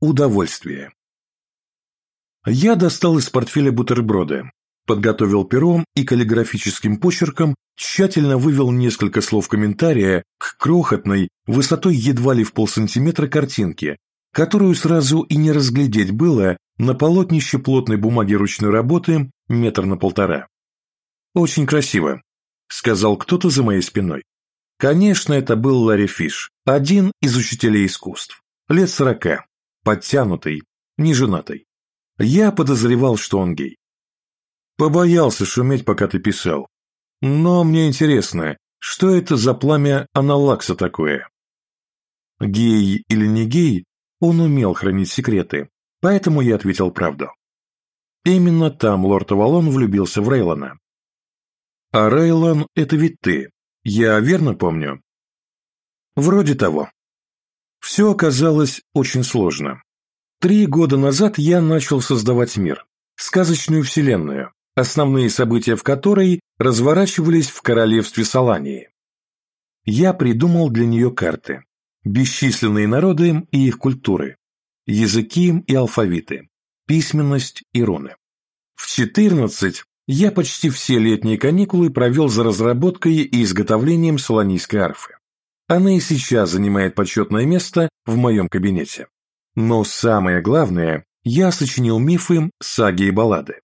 Удовольствие. Я достал из портфеля бутерброды, подготовил пером и каллиграфическим почерком тщательно вывел несколько слов комментария к крохотной, высотой едва ли в полсантиметра картинке, которую сразу и не разглядеть было на полотнище плотной бумаги ручной работы метр на полтора. «Очень красиво», — сказал кто-то за моей спиной. Конечно, это был Ларри Фиш, один из учителей искусств, лет сорока, подтянутый, неженатый. Я подозревал, что он гей. Побоялся шуметь, пока ты писал. Но мне интересно, что это за пламя аналакса такое? Гей или не гей, он умел хранить секреты, поэтому я ответил правду. Именно там лорд Авалон влюбился в Рейлона. А Рейлон — это ведь ты, я верно помню? Вроде того. Все оказалось очень сложно. Три года назад я начал создавать мир, сказочную вселенную, основные события в которой разворачивались в королевстве Салании. Я придумал для нее карты, бесчисленные народы и их культуры, языки и алфавиты, письменность и руны. В 14 я почти все летние каникулы провел за разработкой и изготовлением солонийской арфы. Она и сейчас занимает почетное место в моем кабинете. Но самое главное, я сочинил мифы, саги и баллады.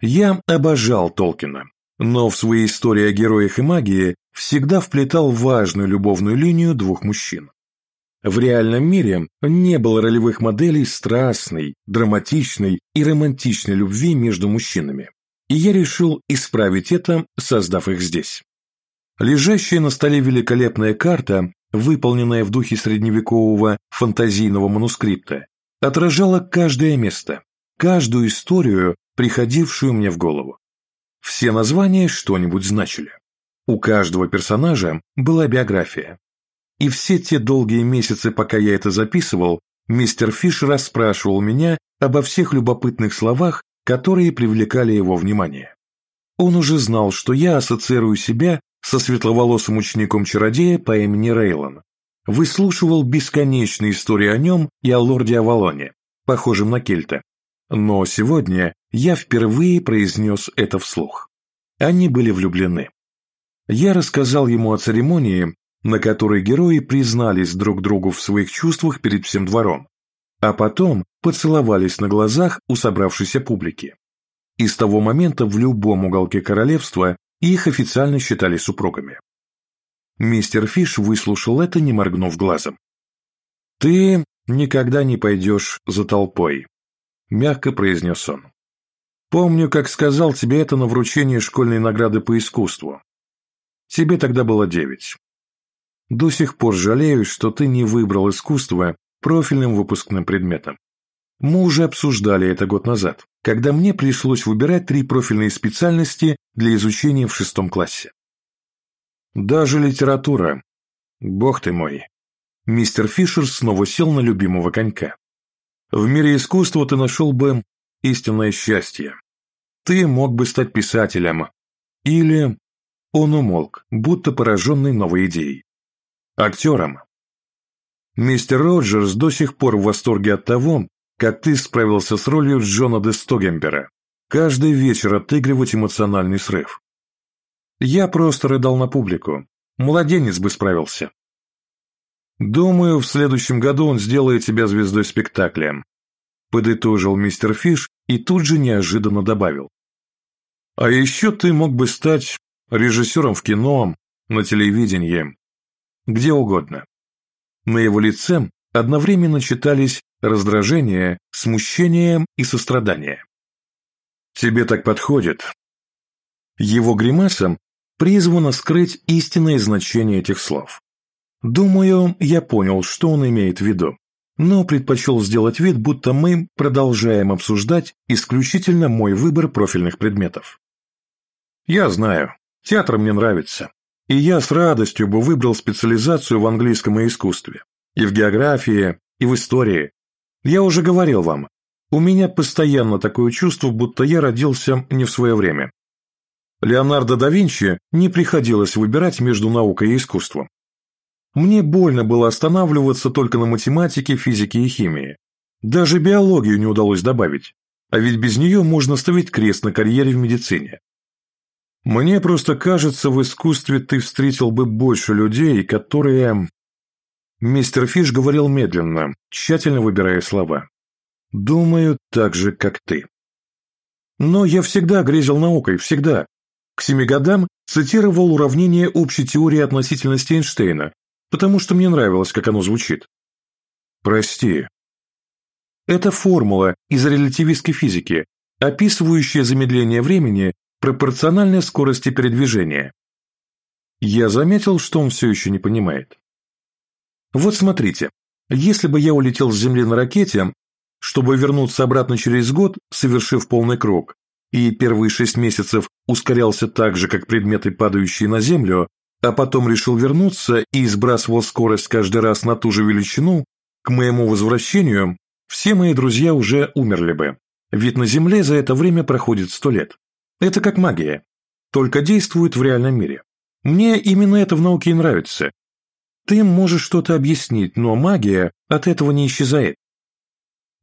Я обожал Толкина, но в своей истории о героях и магии всегда вплетал важную любовную линию двух мужчин. В реальном мире не было ролевых моделей страстной, драматичной и романтичной любви между мужчинами, и я решил исправить это, создав их здесь. Лежащая на столе великолепная карта, выполненная в духе средневекового фантазийного манускрипта, отражала каждое место, каждую историю, приходившую мне в голову. Все названия что-нибудь значили. У каждого персонажа была биография. И все те долгие месяцы, пока я это записывал, мистер Фиш расспрашивал меня обо всех любопытных словах, которые привлекали его внимание. Он уже знал, что я ассоциирую себя со светловолосым учеником-чародея по имени Рейлон. Выслушивал бесконечные истории о нем и о лорде Авалоне, похожем на Кельта. Но сегодня я впервые произнес это вслух. Они были влюблены. Я рассказал ему о церемонии, на которой герои признались друг другу в своих чувствах перед всем двором, а потом поцеловались на глазах у собравшейся публики. И с того момента в любом уголке королевства их официально считали супругами. Мистер Фиш выслушал это, не моргнув глазом. «Ты никогда не пойдешь за толпой», — мягко произнес он. «Помню, как сказал тебе это на вручении школьной награды по искусству. Тебе тогда было девять. До сих пор жалею, что ты не выбрал искусство профильным выпускным предметом. Мы уже обсуждали это год назад, когда мне пришлось выбирать три профильные специальности для изучения в шестом классе. Даже литература. Бог ты мой. Мистер Фишер снова сел на любимого конька. В мире искусства ты нашел бы истинное счастье. Ты мог бы стать писателем. Или... Он умолк, будто пораженный новой идеей. Актером. Мистер Роджерс до сих пор в восторге от того, как ты справился с ролью Джона де Стогембера. Каждый вечер отыгрывать эмоциональный срыв. Я просто рыдал на публику. Младенец бы справился. Думаю, в следующем году он сделает тебя звездой спектакля. Подытожил мистер Фиш и тут же неожиданно добавил. А еще ты мог бы стать режиссером в кино, на телевидении, где угодно. На его лице одновременно читались раздражение, смущение и сострадание. «Тебе так подходит». Его гримаса призвана скрыть истинное значение этих слов. Думаю, я понял, что он имеет в виду, но предпочел сделать вид, будто мы продолжаем обсуждать исключительно мой выбор профильных предметов. Я знаю, театр мне нравится, и я с радостью бы выбрал специализацию в английском и искусстве, и в географии, и в истории. Я уже говорил вам, у меня постоянно такое чувство, будто я родился не в свое время. Леонардо да Винчи не приходилось выбирать между наукой и искусством. Мне больно было останавливаться только на математике, физике и химии. Даже биологию не удалось добавить, а ведь без нее можно ставить крест на карьере в медицине. Мне просто кажется, в искусстве ты встретил бы больше людей, которые... Мистер Фиш говорил медленно, тщательно выбирая слова. Думаю, так же, как ты. Но я всегда грезил наукой, всегда. К семи годам цитировал уравнение общей теории относительности Эйнштейна, потому что мне нравилось, как оно звучит. Прости. Это формула из релятивистской физики, описывающая замедление времени пропорциональной скорости передвижения. Я заметил, что он все еще не понимает. Вот смотрите, если бы я улетел с Земли на ракете, чтобы вернуться обратно через год, совершив полный круг, и первые шесть месяцев ускорялся так же, как предметы, падающие на Землю, а потом решил вернуться и сбрасывал скорость каждый раз на ту же величину, к моему возвращению все мои друзья уже умерли бы, ведь на Земле за это время проходит сто лет. Это как магия, только действует в реальном мире. Мне именно это в науке и нравится. Ты можешь что-то объяснить, но магия от этого не исчезает.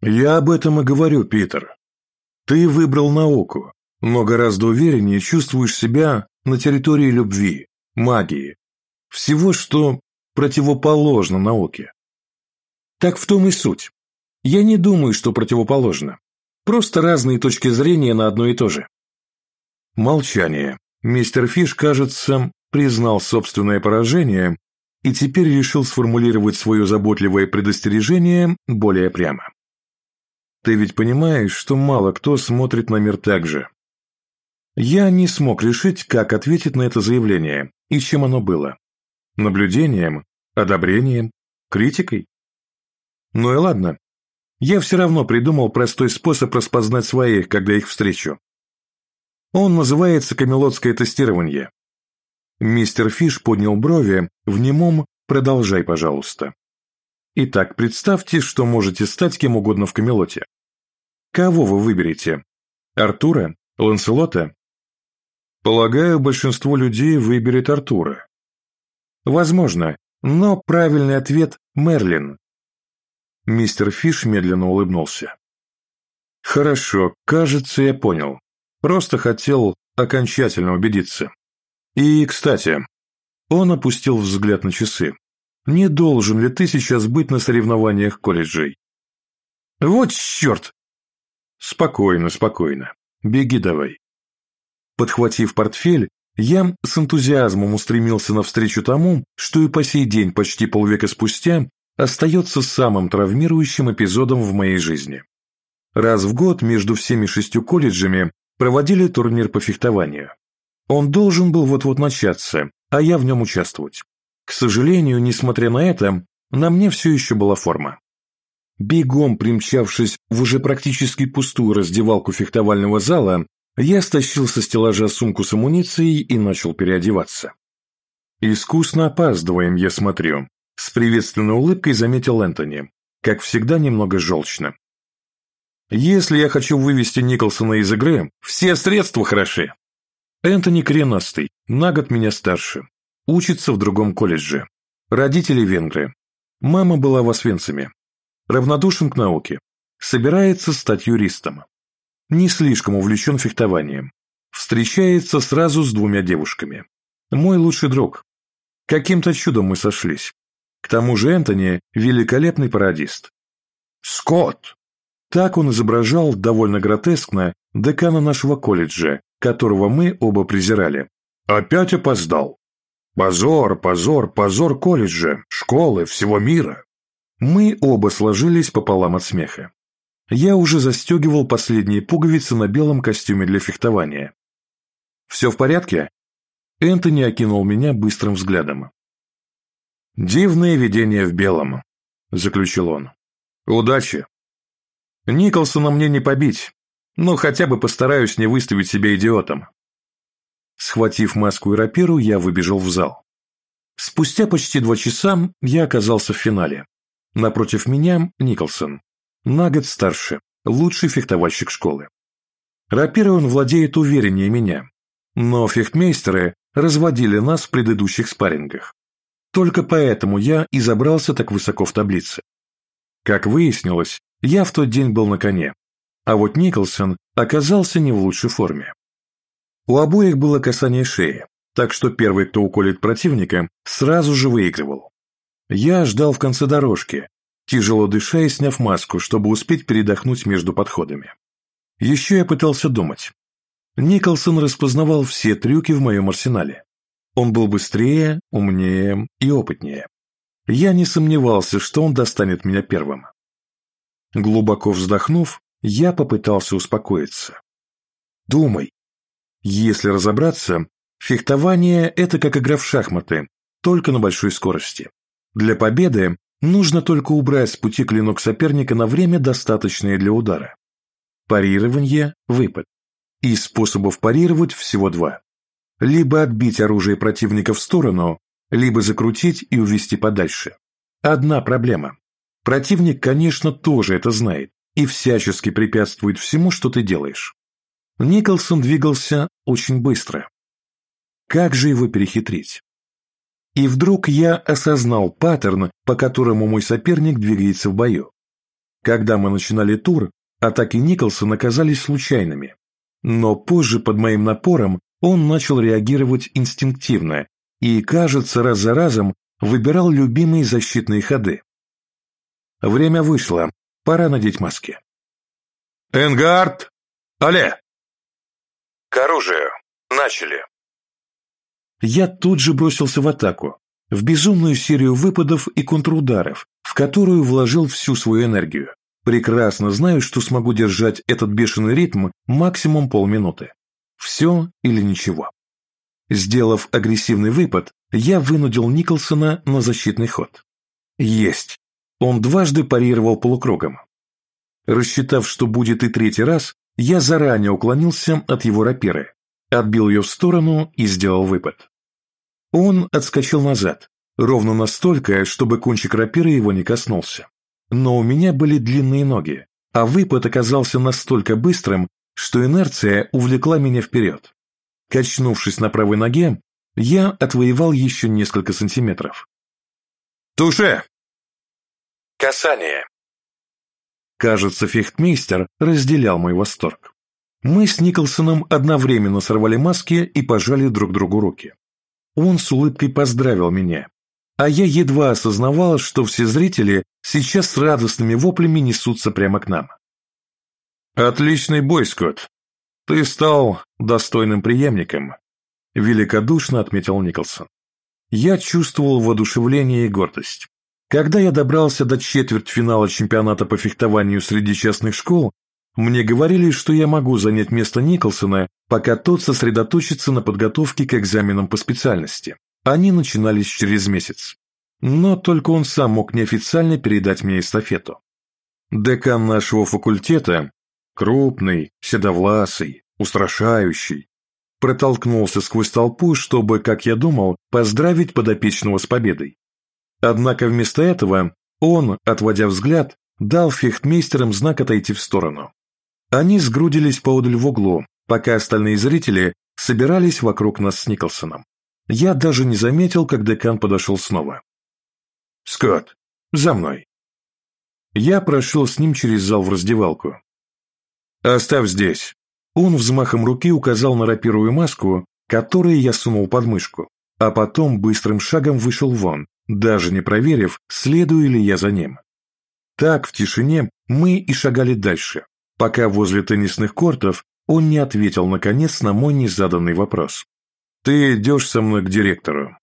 Я об этом и говорю, Питер. Ты выбрал науку, но гораздо увереннее чувствуешь себя на территории любви, магии, всего, что противоположно науке. Так в том и суть. Я не думаю, что противоположно. Просто разные точки зрения на одно и то же. Молчание. Мистер Фиш, кажется, признал собственное поражение и теперь решил сформулировать свое заботливое предостережение более прямо. Ты ведь понимаешь, что мало кто смотрит на мир так же. Я не смог решить, как ответить на это заявление и чем оно было. Наблюдением, одобрением, критикой? Ну и ладно. Я все равно придумал простой способ распознать своих, когда их встречу. Он называется камелотское тестирование. Мистер Фиш поднял брови, в немом «продолжай, пожалуйста». Итак, представьте, что можете стать кем угодно в Камелоте. Кого вы выберете? Артура? Ланселота? Полагаю, большинство людей выберет Артура. Возможно, но правильный ответ – Мерлин. Мистер Фиш медленно улыбнулся. Хорошо, кажется, я понял. Просто хотел окончательно убедиться. И, кстати, он опустил взгляд на часы. Не должен ли ты сейчас быть на соревнованиях колледжей? Вот черт! Спокойно, спокойно. Беги давай. Подхватив портфель, я с энтузиазмом устремился навстречу тому, что и по сей день, почти полвека спустя, остается самым травмирующим эпизодом в моей жизни. Раз в год между всеми шестью колледжами проводили турнир по фехтованию. Он должен был вот-вот начаться, а я в нем участвовать. К сожалению, несмотря на это, на мне все еще была форма. Бегом примчавшись в уже практически пустую раздевалку фехтовального зала, я стащил со стеллажа сумку с амуницией и начал переодеваться. «Искусно опаздываем, я смотрю», — с приветственной улыбкой заметил Энтони, как всегда немного желчно. Если я хочу вывести Николсона из игры, все средства хороши. Энтони коренастый, на год меня старше. Учится в другом колледже. Родители венгры. Мама была в Освенциме. Равнодушен к науке. Собирается стать юристом. Не слишком увлечен фехтованием. Встречается сразу с двумя девушками. Мой лучший друг. Каким-то чудом мы сошлись. К тому же Энтони – великолепный пародист. «Скотт!» Так он изображал довольно гротескно декана нашего колледжа, которого мы оба презирали. Опять опоздал. Позор, позор, позор колледжа, школы, всего мира. Мы оба сложились пополам от смеха. Я уже застегивал последние пуговицы на белом костюме для фехтования. «Все в порядке?» Энтони окинул меня быстрым взглядом. «Дивное видение в белом», — заключил он. «Удачи!» Николсона мне не побить, но хотя бы постараюсь не выставить себя идиотом. Схватив маску и рапиру, я выбежал в зал. Спустя почти два часа я оказался в финале. Напротив меня Николсон, на год старше, лучший фехтовальщик школы. Рапирой он владеет увереннее меня, но фехтмейстеры разводили нас в предыдущих спаррингах. Только поэтому я и забрался так высоко в таблице. Как выяснилось, Я в тот день был на коне, а вот Николсон оказался не в лучшей форме. У обоих было касание шеи, так что первый, кто уколет противника, сразу же выигрывал. Я ждал в конце дорожки, тяжело дыша и сняв маску, чтобы успеть передохнуть между подходами. Еще я пытался думать. Николсон распознавал все трюки в моем арсенале. Он был быстрее, умнее и опытнее. Я не сомневался, что он достанет меня первым. Глубоко вздохнув, я попытался успокоиться. Думай. Если разобраться, фехтование – это как игра в шахматы, только на большой скорости. Для победы нужно только убрать с пути клинок соперника на время, достаточное для удара. Парирование – выпад. И способов парировать всего два. Либо отбить оружие противника в сторону, либо закрутить и увести подальше. Одна проблема. Противник, конечно, тоже это знает и всячески препятствует всему, что ты делаешь. Николсон двигался очень быстро. Как же его перехитрить? И вдруг я осознал паттерн, по которому мой соперник двигается в бою. Когда мы начинали тур, атаки Николсона казались случайными. Но позже под моим напором он начал реагировать инстинктивно и, кажется, раз за разом выбирал любимые защитные ходы. Время вышло, пора надеть маски. «Энгард! Але!» «К оружию! Начали!» Я тут же бросился в атаку, в безумную серию выпадов и контрударов, в которую вложил всю свою энергию. Прекрасно знаю, что смогу держать этот бешеный ритм максимум полминуты. Все или ничего. Сделав агрессивный выпад, я вынудил Николсона на защитный ход. Есть. Он дважды парировал полукругом. Рассчитав, что будет и третий раз, я заранее уклонился от его рапиры, отбил ее в сторону и сделал выпад. Он отскочил назад, ровно настолько, чтобы кончик рапиры его не коснулся. Но у меня были длинные ноги, а выпад оказался настолько быстрым, что инерция увлекла меня вперед. Качнувшись на правой ноге, я отвоевал еще несколько сантиметров. «Туше!» Касание. Кажется, фехтмейстер разделял мой восторг. Мы с Николсоном одновременно сорвали маски и пожали друг другу руки. Он с улыбкой поздравил меня, а я едва осознавал, что все зрители сейчас с радостными воплями несутся прямо к нам. «Отличный бой, Скотт. Ты стал достойным преемником», — великодушно отметил Николсон. Я чувствовал воодушевление и гордость. Когда я добрался до четвертьфинала чемпионата по фехтованию среди частных школ, мне говорили, что я могу занять место Николсона, пока тот сосредоточится на подготовке к экзаменам по специальности. Они начинались через месяц. Но только он сам мог неофициально передать мне эстафету. Декан нашего факультета, крупный, седовласый, устрашающий, протолкнулся сквозь толпу, чтобы, как я думал, поздравить подопечного с победой. Однако вместо этого он, отводя взгляд, дал фехтмейстерам знак отойти в сторону. Они сгрудились поодаль в углу, пока остальные зрители собирались вокруг нас с Николсоном. Я даже не заметил, как декан подошел снова. «Скотт, за мной!» Я прошел с ним через зал в раздевалку. «Оставь здесь!» Он взмахом руки указал на рапирую маску, которую я сунул под мышку, а потом быстрым шагом вышел вон, даже не проверив, следую ли я за ним. Так, в тишине, мы и шагали дальше, пока возле теннисных кортов он не ответил, наконец, на мой незаданный вопрос. «Ты идешь со мной к директору».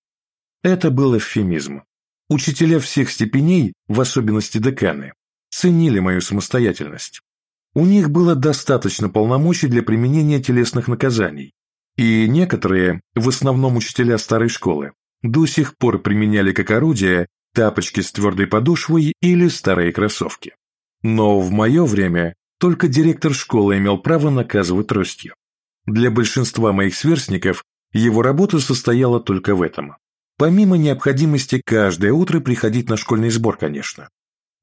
Это был эвфемизм. Учителя всех степеней, в особенности деканы, ценили мою самостоятельность. У них было достаточно полномочий для применения телесных наказаний, и некоторые, в основном учителя старой школы, до сих пор применяли как орудие тапочки с твердой подошвой или старые кроссовки. Но в мое время только директор школы имел право наказывать тростью. Для большинства моих сверстников его работа состояла только в этом. Помимо необходимости каждое утро приходить на школьный сбор, конечно.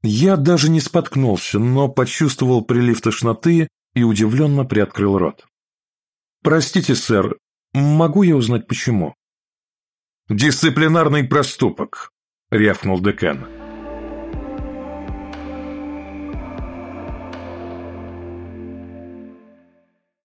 Я даже не споткнулся, но почувствовал прилив тошноты и удивленно приоткрыл рот. «Простите, сэр, могу я узнать почему?» «Дисциплинарный проступок», — рявкнул декан.